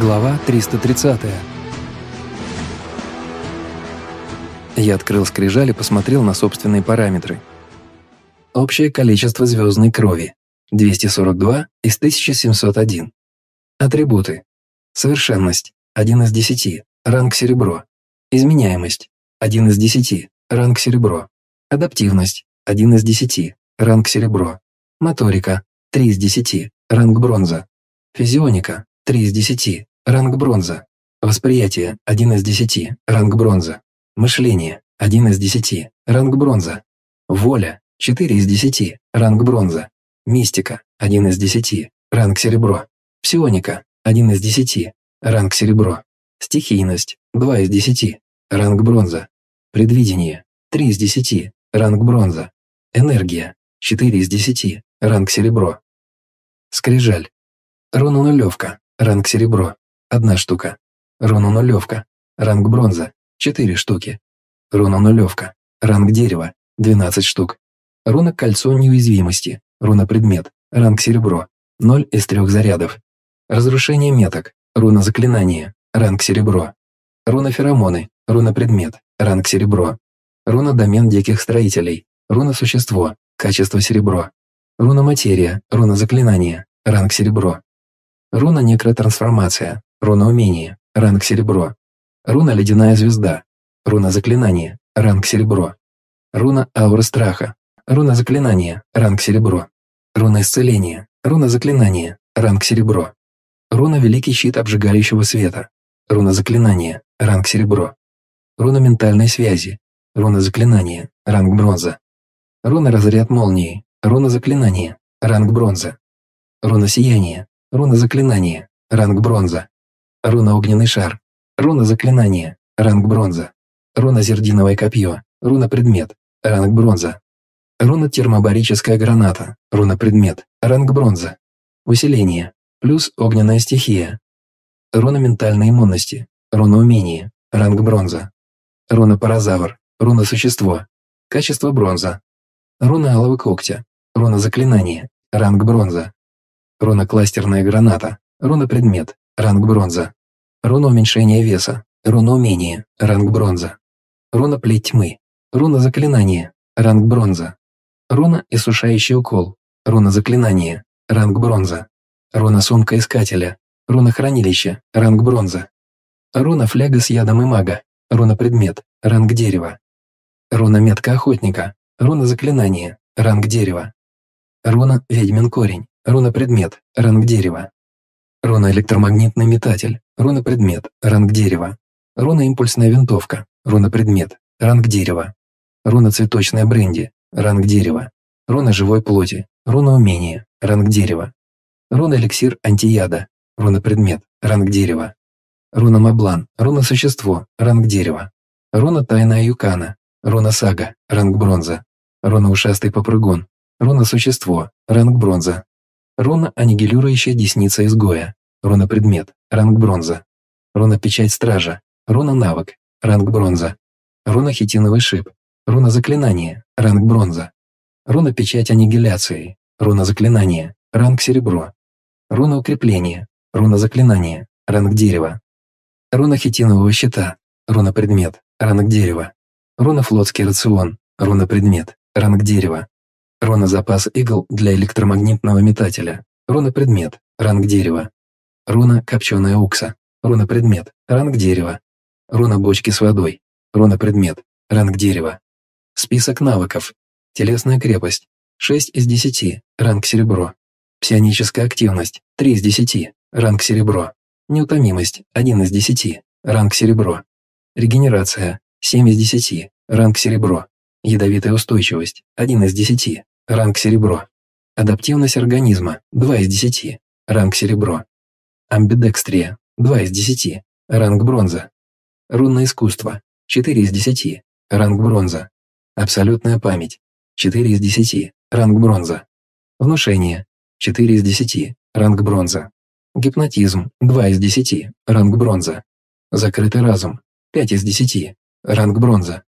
Глава 330. Я открыл скрижаль и посмотрел на собственные параметры. Общее количество звездной крови – 242 из 1701. Атрибуты. Совершенность – 1 из 10, ранг серебро. Изменяемость – 1 из 10, ранг серебро. Адаптивность – 1 из 10, ранг серебро. Моторика – 3 из 10, ранг бронза. Физионика 3 из 10, ранг бронза. Восприятие 1 из 10, ранг бронза. Мышление 1 из 10, ранг бронза. Воля 4 из 10, ранг бронза. Мистика 1 из 10, ранг серебро. Псионика 1 из 10, ранг серебро. Стихийность 2 из 10, ранг бронза. Предвидение 3 из 10, ранг бронза. Энергия 4 из 10, ранг серебро. Скрижаль. Руна нулевка, Ранг серебро – одна штука. Руна нулевка. Ранг бронза – четыре штуки. Руна нулевка. Ранг дерева – 12 штук. Руна кольцо неуязвимости. Руна предмет. Ранг серебро. 0 из трех зарядов. Разрушение меток. Руна заклинания. Ранг серебро. Руна феромоны. Руна предмет. Ранг серебро. Руна домен диких строителей. Руна существо. Качество серебро. Руна материя. Руна заклинания. Ранг серебро. Руна некротрансформация, руна умения, ранг серебро. Руна ледяная звезда, руна заклинания, ранг серебро. Руна аура страха, руна заклинания, ранг серебро. Руна исцеления, руна заклинания, ранг серебро. Руна великий щит обжигающего света, руна заклинания, ранг серебро. Руна ментальной связи, руна заклинания, ранг бронза. Руна разряд молнии, руна заклинания, ранг бронза. Руна сияния, Руна заклинания. Ранг бронза. Руна огненный шар. Руна заклинания. Ранг бронза. Руна зердиновое копье. Руна предмет. Ранг бронза. Руна термобарическая граната. Руна предмет. Ранг бронза. Усиление. Плюс огненная стихия. Руна ментальной иммунности. Руна умения. Ранг бронза. Руна паразавр. Руна существо. Качество бронза. Руна алого когтя. Руна заклинания. Ранг бронза. Руна кластерная граната. Руна предмет. Ранг бронза. Руна уменьшения веса. Руна умения. Ранг бронза. Руна плеть тьмы. Руна заклинания. Ранг бронза. Руна иссушающий укол. Руна заклинания. Ранг бронза. Руна сумка искателя. Руна хранилище. Ранг бронза. Руна фляга с ядом и мага. Руна предмет. Ранг дерева. Руна метка охотника. Руна заклинания. Ранг дерева. Руна ведьмин корень. Руна-предмет, ранг дерева. Руна-электромагнитный метатель, руна-предмет, ранг дерева. Руна-импульсная винтовка, руна-предмет, ранг дерева. Руна-цветочная бренди, ранг дерева. Руна-живой плоти, руна-умение, ранг дерева. Руна-эликсир антияда, руна-предмет, ранг дерева. Руна-маблан, руна-существо, ранг дерева. Руна-тайная юкана, руна-сага, ранг бронза. Руна-ушастый попрыгун, руна-существо, ранг бронза. Руна аннигилирующая десница изгоя. Руна предмет. Ранг бронза. Руна печать стража. Руна навык. Ранг бронза. Руна хитиновый шип. Руна заклинание. Ранг бронза. Руна печать аннигиляции. Руна заклинание. Ранг серебро. Руна укрепления. Руна заклинание. Ранг дерева. Руна хитинового щита. Руна предмет. Ранг дерева. Руна флотский рацион. Руна предмет. Ранг дерева. Руна запас игл для электромагнитного метателя. Руна предмет. Ранг дерева. Руна копченая укса. Руна предмет. Ранг дерева. Руна бочки с водой. Руна предмет. Ранг дерева. Список навыков. Телесная крепость. 6 из 10. Ранг серебро. Псионическая активность. 3 из 10. Ранг серебро. Неутомимость. 1 из 10. Ранг серебро. Регенерация. 7 из 10. Ранг серебро. Ядовитая устойчивость. 1 из 10. Ранг серебро. Адаптивность организма – 2 из 10. Ранг серебро. Амбидекстрия – 2 из 10. Ранг бронза. Рунное искусство – 4 из 10. Ранг бронза. Абсолютная память – 4 из 10. Ранг бронза. Внушение – 4 из 10. Ранг бронза. Гипнотизм – 2 из 10. Ранг бронза. Закрытый разум – 5 из 10. Ранг бронза.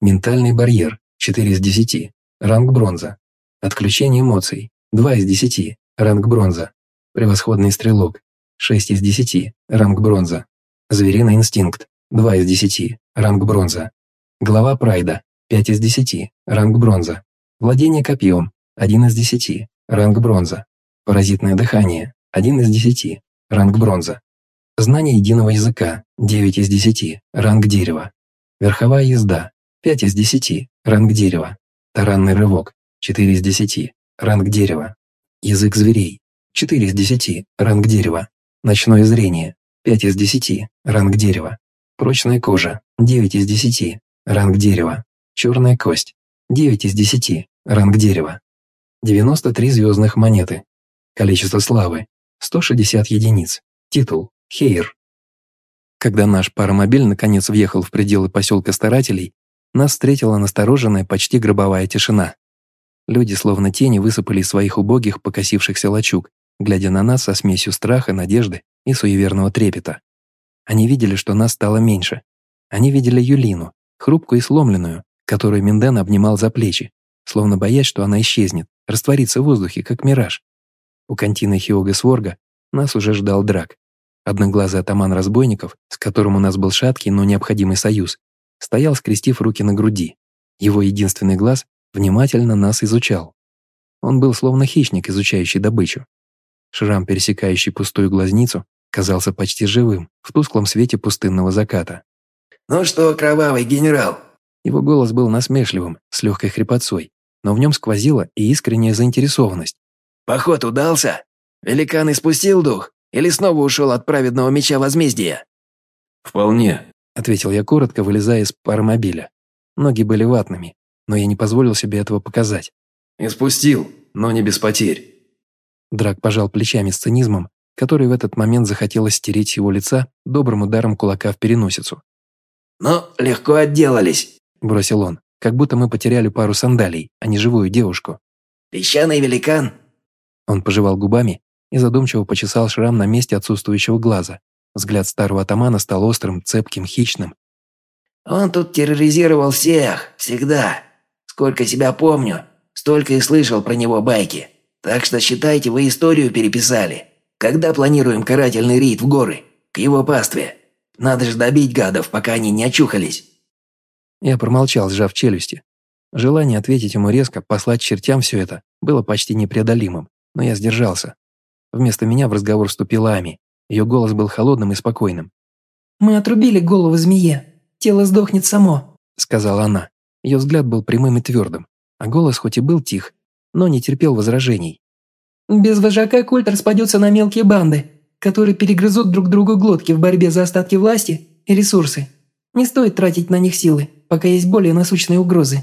Ментальный барьер – 4 из 10. Ранг бронза. Отключение эмоций. 2 из 10. Ранг бронза. Превосходный стрелок. 6 из 10, ранг бронза. Звериный инстинкт, 2 из 10, ранг бронза. Глава прайда, 5 из 10, ранг бронза. Владение копьем, 1 из 10, ранг бронза. Паразитное дыхание, 1 из 10, ранг бронза. Знание единого языка, 9 из 10, ранг дерева. Верховая езда, 5 из 10, ранг дерева. Таранный рывок, 4 из 10, ранг дерева. Язык зверей, 4 из 10, ранг дерева. Ночное зрение, 5 из 10, ранг дерева. Прочная кожа, 9 из 10, ранг дерева. Черная кость, 9 из 10, ранг дерева. 93 звездных монеты. Количество славы, 160 единиц. Титул, Хейр. Когда наш паромобиль наконец въехал в пределы поселка старателей, нас встретила настороженная, почти гробовая тишина. Люди, словно тени, высыпали из своих убогих, покосившихся лачуг, глядя на нас со смесью страха, надежды и суеверного трепета. Они видели, что нас стало меньше. Они видели Юлину, хрупкую и сломленную, которую Минден обнимал за плечи, словно боясь, что она исчезнет, растворится в воздухе, как мираж. У контины Хиога Сворга нас уже ждал драк. Одноглазый атаман разбойников, с которым у нас был шаткий, но необходимый союз, стоял, скрестив руки на груди. Его единственный глаз внимательно нас изучал. Он был словно хищник, изучающий добычу. Шрам, пересекающий пустую глазницу, казался почти живым в тусклом свете пустынного заката. «Ну что, кровавый генерал?» Его голос был насмешливым, с легкой хрипотцой, но в нем сквозила и искренняя заинтересованность. «Поход удался? Великан испустил дух? Или снова ушел от праведного меча возмездия?» «Вполне», — ответил я коротко, вылезая из паромобиля. Ноги были ватными, но я не позволил себе этого показать. «Испустил, но не без потерь». Драк пожал плечами с цинизмом, который в этот момент захотелось стереть с его лица добрым ударом кулака в переносицу. «Ну, легко отделались», — бросил он, как будто мы потеряли пару сандалий, а не живую девушку. «Песчаный великан». Он пожевал губами и задумчиво почесал шрам на месте отсутствующего глаза. Взгляд старого атамана стал острым, цепким, хищным. «Он тут терроризировал всех, всегда. Сколько себя помню, столько и слышал про него байки. Так что считайте, вы историю переписали. Когда планируем карательный рейд в горы, к его пастве? Надо же добить гадов, пока они не очухались». Я промолчал, сжав челюсти. Желание ответить ему резко, послать чертям все это, было почти непреодолимым, но я сдержался. Вместо меня в разговор вступила Ами. Ее голос был холодным и спокойным. «Мы отрубили голову змее. Тело сдохнет само», — сказала она. Ее взгляд был прямым и твердым, а голос хоть и был тих, но не терпел возражений. «Без вожака культ распадется на мелкие банды, которые перегрызут друг другу глотки в борьбе за остатки власти и ресурсы. Не стоит тратить на них силы, пока есть более насущные угрозы».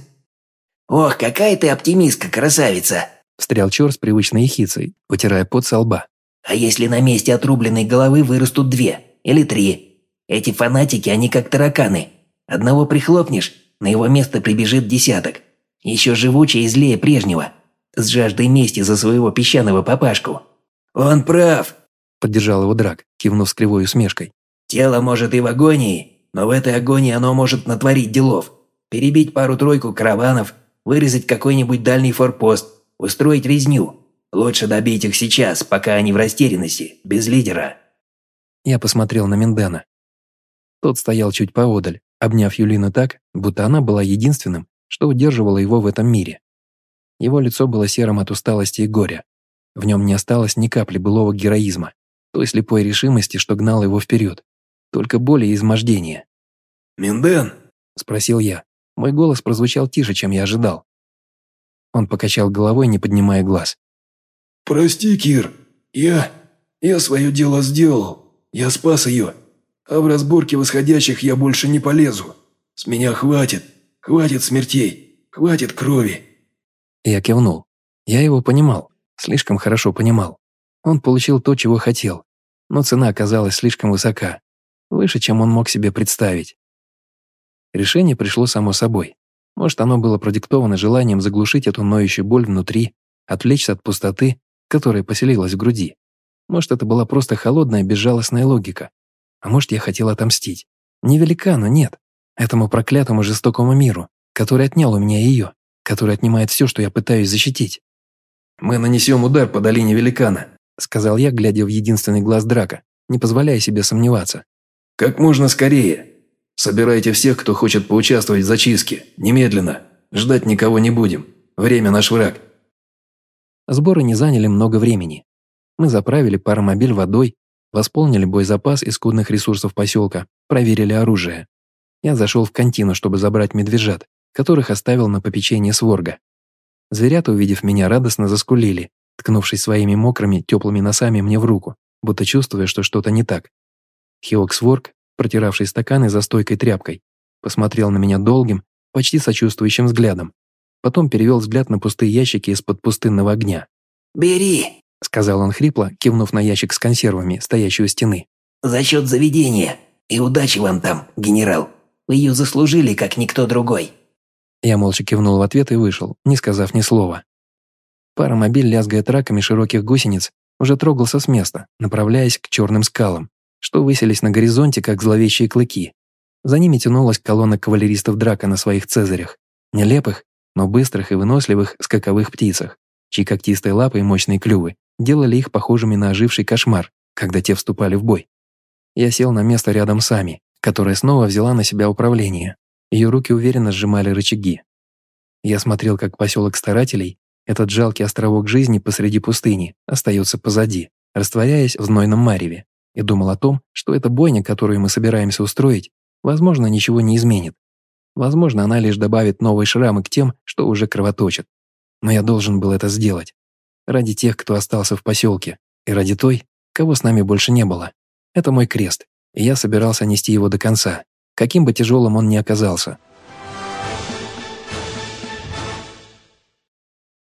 «Ох, какая ты оптимистка, красавица!» Встрял Чор с привычной ехицей, вытирая пот со лба. «А если на месте отрубленной головы вырастут две или три? Эти фанатики, они как тараканы. Одного прихлопнешь, на его место прибежит десяток. Еще живучее и злее прежнего. С жаждой мести за своего песчаного папашку. Он прав!» Поддержал его Драк, кивнув с кривой усмешкой. «Тело может и в агонии, но в этой агонии оно может натворить делов. Перебить пару-тройку караванов, вырезать какой-нибудь дальний форпост, Устроить резню. Лучше добить их сейчас, пока они в растерянности, без лидера». Я посмотрел на Миндена. Тот стоял чуть поодаль, обняв Юлину так, будто она была единственным, что удерживало его в этом мире. Его лицо было серым от усталости и горя. В нем не осталось ни капли былого героизма, той слепой решимости, что гнало его вперед. Только боли и измождение. «Минден?» – спросил я. Мой голос прозвучал тише, чем я ожидал. Он покачал головой, не поднимая глаз. «Прости, Кир. Я... я свое дело сделал. Я спас ее. А в разборке восходящих я больше не полезу. С меня хватит. Хватит смертей. Хватит крови». Я кивнул. Я его понимал. Слишком хорошо понимал. Он получил то, чего хотел. Но цена оказалась слишком высока. Выше, чем он мог себе представить. Решение пришло само собой. Может, оно было продиктовано желанием заглушить эту ноющую боль внутри, отвлечься от пустоты, которая поселилась в груди. Может, это была просто холодная, безжалостная логика. А может, я хотел отомстить. Не великану, нет. Этому проклятому жестокому миру, который отнял у меня ее, который отнимает все, что я пытаюсь защитить. «Мы нанесем удар по долине великана», сказал я, глядя в единственный глаз драка, не позволяя себе сомневаться. «Как можно скорее. Собирайте всех, кто хочет поучаствовать в зачистке. Немедленно. Ждать никого не будем. Время наш враг». Сборы не заняли много времени. Мы заправили паромобиль водой, восполнили боезапас из скудных ресурсов поселка, проверили оружие. Я зашел в контину, чтобы забрать медвежат, которых оставил на попечение сворга. Зверята, увидев меня, радостно заскулили, ткнувшись своими мокрыми, теплыми носами мне в руку, будто чувствуя, что что-то не так. Хиоксворг, протиравший стаканы за стойкой тряпкой, посмотрел на меня долгим, почти сочувствующим взглядом. Потом перевел взгляд на пустые ящики из-под пустынного огня. «Бери!» – сказал он хрипло, кивнув на ящик с консервами, стоящий у стены. «За счет заведения. И удачи вам там, генерал. Вы ее заслужили, как никто другой». Я молча кивнул в ответ и вышел, не сказав ни слова. Паромобиль, лязгая траками широких гусениц, уже трогался с места, направляясь к черным скалам, что высились на горизонте, как зловещие клыки. За ними тянулась колонна кавалеристов драка на своих цезарях, нелепых, но быстрых и выносливых скаковых птицах, чьи когтистые лапы и мощные клювы делали их похожими на оживший кошмар, когда те вступали в бой. Я сел на место рядом с Ами, которая снова взяла на себя управление. Ее руки уверенно сжимали рычаги. Я смотрел, как поселок старателей, этот жалкий островок жизни посреди пустыни, остается позади, растворяясь в знойном мареве, и думал о том, что эта бойня, которую мы собираемся устроить, возможно, ничего не изменит. Возможно, она лишь добавит новые шрамы к тем, что уже кровоточат. Но я должен был это сделать. Ради тех, кто остался в поселке, и ради той, кого с нами больше не было. Это мой крест, и я собирался нести его до конца, каким бы тяжелым он ни оказался –